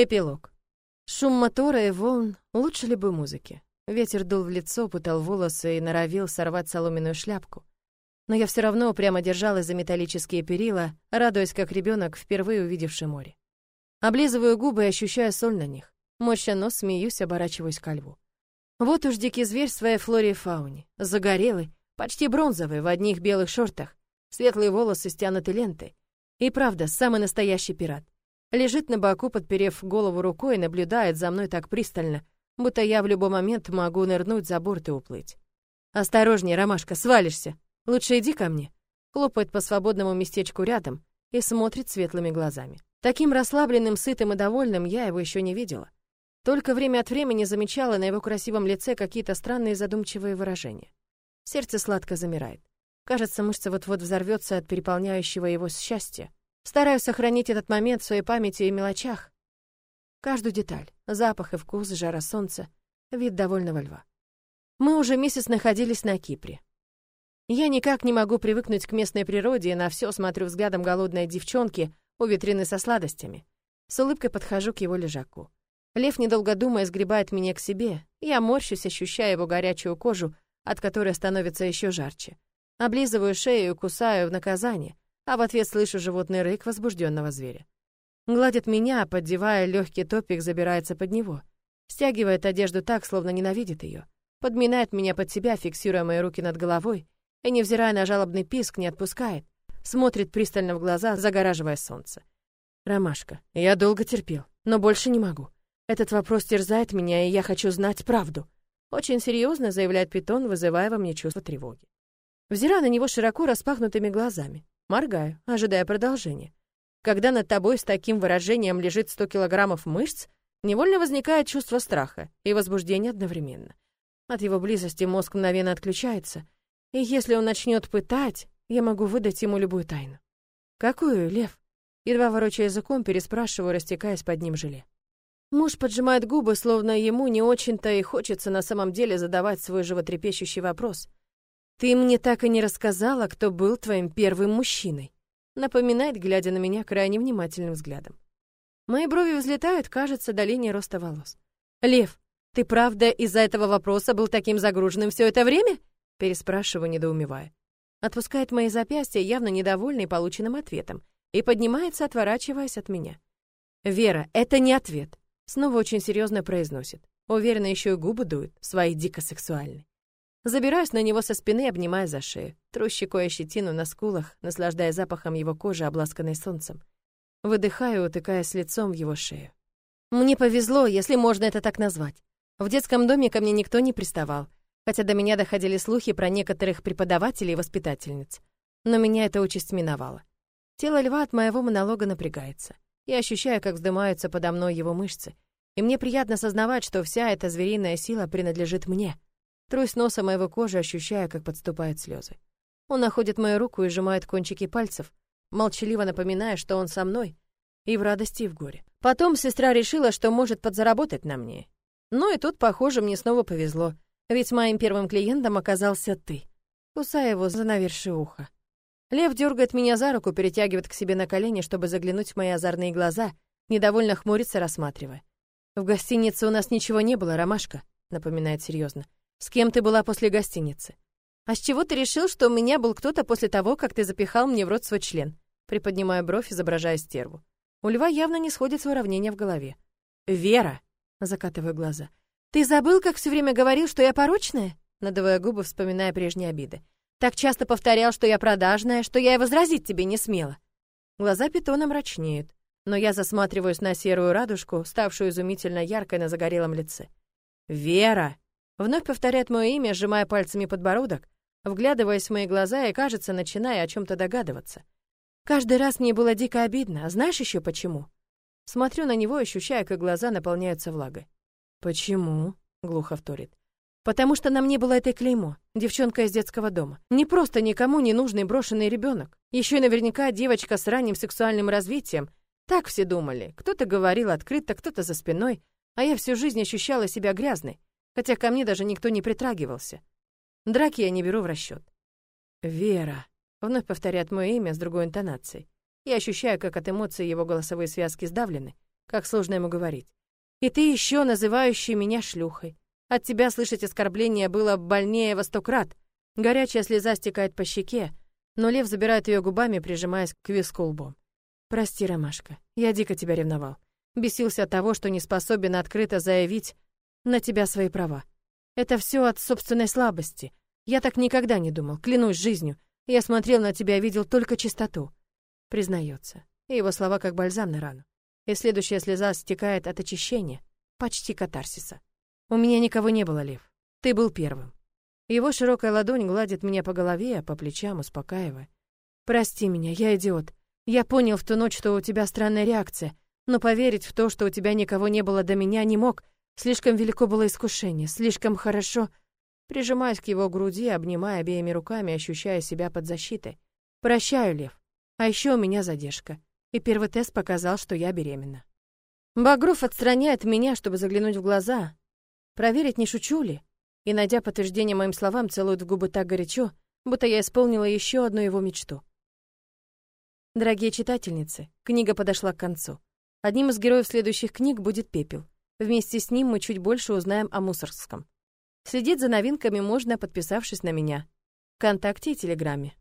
Эпилог. Шум мотора и волн лучше любой музыки. Ветер дул в лицо, путал волосы и норовил сорвать соломенную шляпку. Но я все равно прямо держалась за металлические перила, радуясь, как ребенок, впервые увидевший море. Облизываю губы и ощущаю соль на них. Морща нос, смеюсь, оборачиваюсь ко льву. Вот уж дикий зверь в своей флоре и фауне. Загорелый, почти бронзовый, в одних белых шортах, светлые волосы стянуты лентой. И правда, самый настоящий пират. Лежит на боку, подперев голову рукой, и наблюдает за мной так пристально, будто я в любой момент могу нырнуть за борт и уплыть. «Осторожнее, Ромашка, свалишься! Лучше иди ко мне!» Хлопает по свободному местечку рядом и смотрит светлыми глазами. Таким расслабленным, сытым и довольным я его еще не видела. Только время от времени замечала на его красивом лице какие-то странные задумчивые выражения. Сердце сладко замирает. Кажется, мышца вот-вот взорвется от переполняющего его счастья. Стараюсь сохранить этот момент в своей памяти и мелочах. Каждую деталь, запах и вкус, жара солнца, вид довольного льва. Мы уже месяц находились на Кипре. Я никак не могу привыкнуть к местной природе и на все смотрю взглядом голодной девчонки у витрины со сладостями. С улыбкой подхожу к его лежаку. Лев, недолго думая, сгребает меня к себе. Я морщусь, ощущая его горячую кожу, от которой становится еще жарче. Облизываю шею и кусаю в наказание, а в ответ слышу животный рык возбужденного зверя. Гладит меня, поддевая легкий топик, забирается под него. Стягивает одежду так, словно ненавидит ее. Подминает меня под себя, фиксируя мои руки над головой, и, невзирая на жалобный писк, не отпускает. Смотрит пристально в глаза, загораживая солнце. «Ромашка, я долго терпел, но больше не могу. Этот вопрос терзает меня, и я хочу знать правду». Очень серьезно заявляет Питон, вызывая во мне чувство тревоги. Взираю на него широко распахнутыми глазами. Моргаю, ожидая продолжения. Когда над тобой с таким выражением лежит 100 килограммов мышц, невольно возникает чувство страха и возбуждения одновременно. От его близости мозг мгновенно отключается, и если он начнет пытать, я могу выдать ему любую тайну. «Какую, Лев?» Едва ворочая языком, переспрашиваю, растекаясь под ним желе. Муж поджимает губы, словно ему не очень-то и хочется на самом деле задавать свой животрепещущий вопрос. «Ты мне так и не рассказала, кто был твоим первым мужчиной», напоминает, глядя на меня крайне внимательным взглядом. Мои брови взлетают, кажется, до линии роста волос. «Лев, ты правда из-за этого вопроса был таким загруженным все это время?» переспрашиваю, недоумевая. Отпускает мои запястья, явно недовольный полученным ответом, и поднимается, отворачиваясь от меня. «Вера, это не ответ», снова очень серьезно произносит. Уверенно еще и губы дует, свои дико сексуальные. Забираюсь на него со спины, обнимая за шею. Тру щекой щетину на скулах, наслаждая запахом его кожи, обласканной солнцем. Выдыхаю, утыкаясь лицом в его шею. Мне повезло, если можно это так назвать. В детском доме ко мне никто не приставал, хотя до меня доходили слухи про некоторых преподавателей и воспитательниц. Но меня эта участь миновала. Тело льва от моего монолога напрягается. Я ощущаю, как вздымаются подо мной его мышцы, и мне приятно сознавать, что вся эта звериная сила принадлежит мне — Трусь носом моего кожи, ощущая, как подступают слезы. Он находит мою руку и сжимает кончики пальцев, молчаливо напоминая, что он со мной, и в радости, и в горе. Потом сестра решила, что может подзаработать на мне. Ну и тут, похоже, мне снова повезло, ведь моим первым клиентом оказался ты. Кусая его за навершие уха. Лев дергает меня за руку, перетягивает к себе на колени, чтобы заглянуть в мои озорные глаза, недовольно хмурится, рассматривая. «В гостинице у нас ничего не было, Ромашка», — напоминает серьезно. С кем ты была после гостиницы? А с чего ты решил, что у меня был кто-то после того, как ты запихал мне в рот свой член? Приподнимая бровь, изображая стерву. У льва явно не сходится уравнение в голове. Вера, закатываю глаза. Ты забыл, как все время говорил, что я порочная? Надувая губы, вспоминая прежние обиды. Так часто повторял, что я продажная, что я и возразить тебе не смела. Глаза питона мрачнеют, но я засматриваюсь на серую радужку, ставшую изумительно яркой на загорелом лице. «Вера!» Вновь повторяет мое имя, сжимая пальцами подбородок, вглядываясь в мои глаза и, кажется, начиная о чем-то догадываться. Каждый раз мне было дико обидно, а знаешь еще почему? Смотрю на него, ощущая, как глаза наполняются влагой. «Почему?» — глухо вторит. «Потому что на мне было это клеймо, девчонка из детского дома. Не просто никому не нужный брошенный ребенок. Еще и наверняка девочка с ранним сексуальным развитием. Так все думали. Кто-то говорил открыто, кто-то за спиной, а я всю жизнь ощущала себя грязной хотя ко мне даже никто не притрагивался. Драки я не беру в расчет. «Вера», — вновь повторяет мое имя с другой интонацией. Я ощущаю, как от эмоций его голосовые связки сдавлены. Как сложно ему говорить. И ты еще называющий меня шлюхой. От тебя слышать оскорбление было больнее во сто крат. Горячая слеза стекает по щеке, но Лев забирает ее губами, прижимаясь к виску лбом. «Прости, Ромашка, я дико тебя ревновал. Бесился от того, что не способен открыто заявить на тебя свои права. Это все от собственной слабости. Я так никогда не думал, клянусь жизнью. Я смотрел на тебя и видел только чистоту». Признается. И его слова как бальзам на рану. И следующая слеза стекает от очищения, почти катарсиса. У меня никого не было, Лев. Ты был первым. Его широкая ладонь гладит меня по голове, по плечам, успокаивая. Прости меня, я идиот. Я понял в ту ночь, что у тебя странная реакция, но поверить в то, что у тебя никого не было до меня, не мог. Слишком велико было искушение, слишком хорошо. Прижимаюсь к его груди, обнимая обеими руками, ощущая себя под защитой. Прощаю, Лев. А еще у меня задержка. И первый тест показал, что я беременна. Багров отстраняет меня, чтобы заглянуть в глаза, проверить, не шучу ли, и, найдя подтверждение моим словам, целует в губы так горячо, будто я исполнила еще одну его мечту. Дорогие читательницы, книга подошла к концу. Одним из героев следующих книг будет Пепел. Вместе с ним мы чуть больше узнаем о Мусоргском. Следить за новинками можно, подписавшись на меня. ВКонтакте и Телеграме.